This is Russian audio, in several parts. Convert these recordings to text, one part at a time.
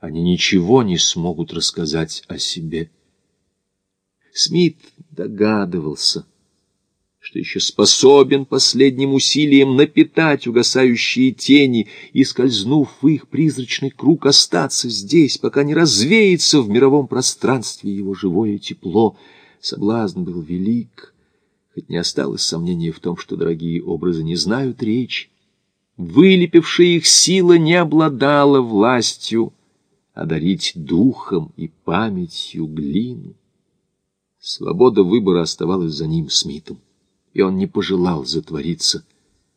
они ничего не смогут рассказать о себе. Смит догадывался, что еще способен последним усилием напитать угасающие тени и, скользнув в их призрачный круг, остаться здесь, пока не развеется в мировом пространстве его живое тепло. Соблазн был велик, хоть не осталось сомнения в том, что дорогие образы не знают речи. Вылепившая их сила не обладала властью одарить духом и памятью глину. Свобода выбора оставалась за ним, Смитом и он не пожелал затвориться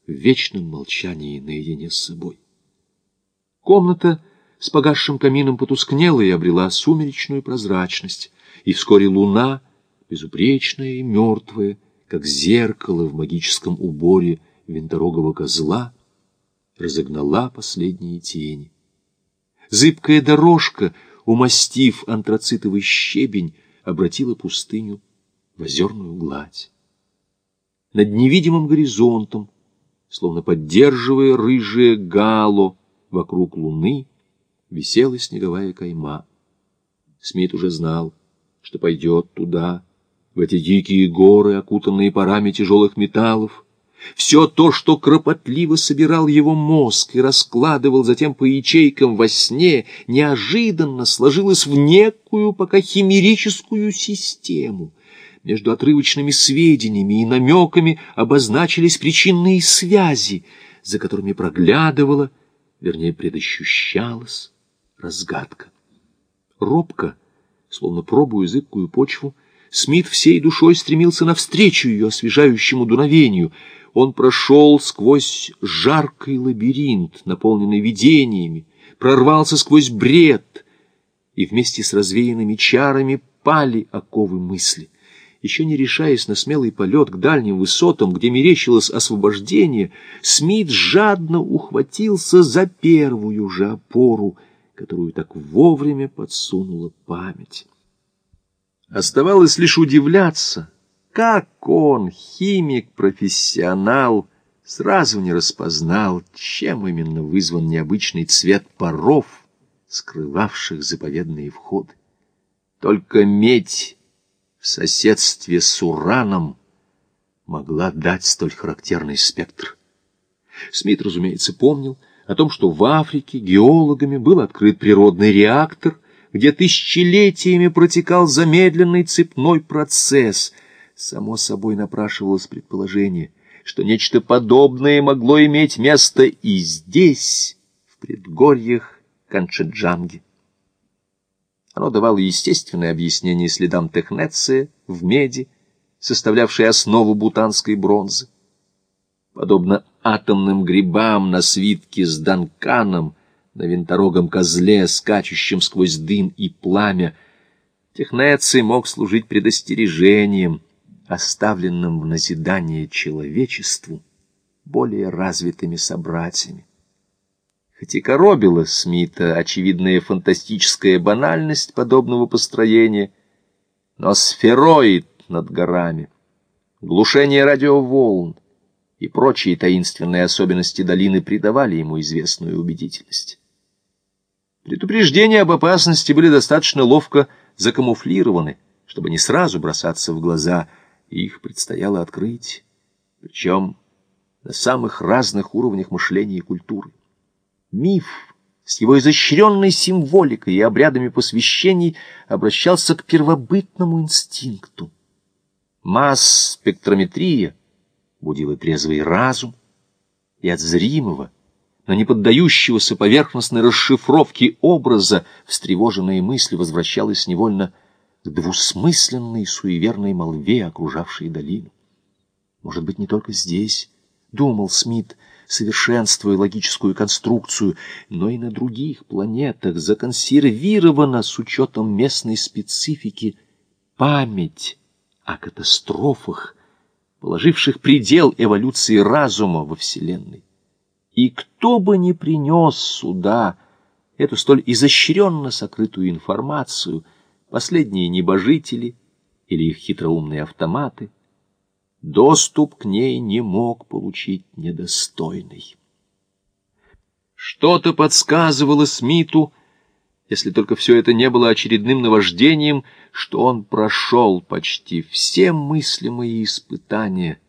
в вечном молчании наедине с собой. Комната с погасшим камином потускнела и обрела сумеречную прозрачность, и вскоре луна, безупречная и мертвая, как зеркало в магическом уборе винторогого козла, разогнала последние тени. Зыбкая дорожка, умастив антрацитовый щебень, обратила пустыню в озерную гладь над невидимым горизонтом, словно поддерживая рыжее гало вокруг луны, висела снеговая кайма. Смит уже знал, что пойдет туда, в эти дикие горы, окутанные парами тяжелых металлов. Все то, что кропотливо собирал его мозг и раскладывал затем по ячейкам во сне, неожиданно сложилось в некую пока химерическую систему — между отрывочными сведениями и намеками обозначились причинные связи, за которыми проглядывала, вернее, предощущалась разгадка. Робко, словно пробуя зыбкую почву, Смит всей душой стремился навстречу ее освежающему дуновению. Он прошел сквозь жаркий лабиринт, наполненный видениями, прорвался сквозь бред, и вместе с развеянными чарами пали оковы мысли — еще не решаясь на смелый полет к дальним высотам, где мерещилось освобождение, Смит жадно ухватился за первую же опору, которую так вовремя подсунула память. Оставалось лишь удивляться, как он, химик-профессионал, сразу не распознал, чем именно вызван необычный цвет паров, скрывавших заповедные входы. Только медь в соседстве с ураном могла дать столь характерный спектр. Смит, разумеется, помнил о том, что в Африке геологами был открыт природный реактор, где тысячелетиями протекал замедленный цепной процесс. Само собой напрашивалось предположение, что нечто подобное могло иметь место и здесь, в предгорьях Канчеджанги. Оно давало естественное объяснение следам технеция в меди, составлявшей основу бутанской бронзы. Подобно атомным грибам на свитке с Данканом, на винторогом козле, скачущем сквозь дым и пламя, технеций мог служить предостережением, оставленным в назидание человечеству более развитыми собратьями. Хоть и коробила Смита очевидная фантастическая банальность подобного построения, но сфероид над горами, глушение радиоволн и прочие таинственные особенности долины придавали ему известную убедительность. Предупреждения об опасности были достаточно ловко закамуфлированы, чтобы не сразу бросаться в глаза, их предстояло открыть, причем на самых разных уровнях мышления и культуры. Миф с его изощренной символикой и обрядами посвящений обращался к первобытному инстинкту. Масс-спектрометрия будила трезвый разум, и от зримого, но не поддающегося поверхностной расшифровке образа встревоженные мысли возвращалась невольно двусмысленной суеверной молве, окружавшей долину. Может быть, не только здесь, — думал Смит, — совершенствуя логическую конструкцию, но и на других планетах законсервирована с учетом местной специфики память о катастрофах, положивших предел эволюции разума во Вселенной. И кто бы ни принес сюда эту столь изощренно сокрытую информацию, последние небожители или их хитроумные автоматы — доступ к ней не мог получить недостойный. Что-то подсказывало Смиту, если только все это не было очередным наваждением, что он прошел почти все мыслимые испытания —